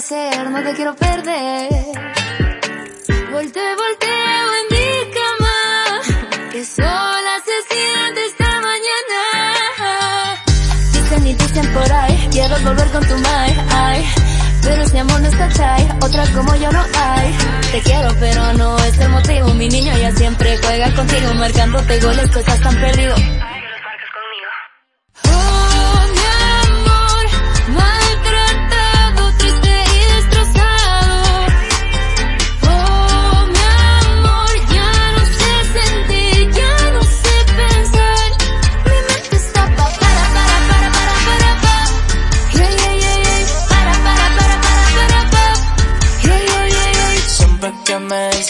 hacer, no te quiero perder. Volte, volteo en mi cama, que sola se siente esta mañana. Dicen y dicen por ahí, quiero volver con tu mai, ay. Pero ese amor no está chai, otra como yo no hay. Te quiero pero no es el motivo, mi niño ya siempre juega contigo, marcándote goles, cosas tan perdido.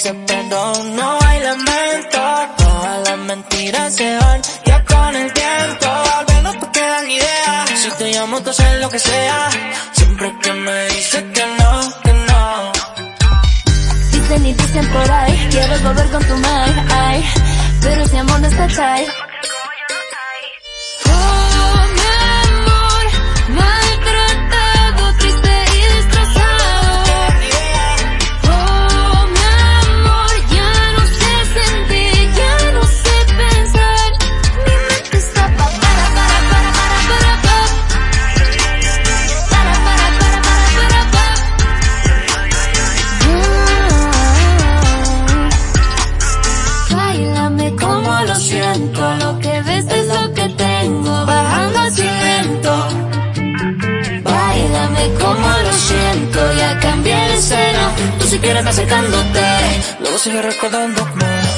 Me dice perdón, no hay lamento. Todas las mentiras se van ya con el tiempo. Al menos te quedan ideas. Si te llamo, tú haces lo que sea. Siempre que me dices que no, que no. Dicen y dicen por ahí, quieres volver con tu madre, ay. Pero ese amor no está chai. Lo que ves es lo que tengo, bajando así lento. Bailame como lo siento, ya cambié el seno. Tú si quieres acercándote, luego sigue recordándome.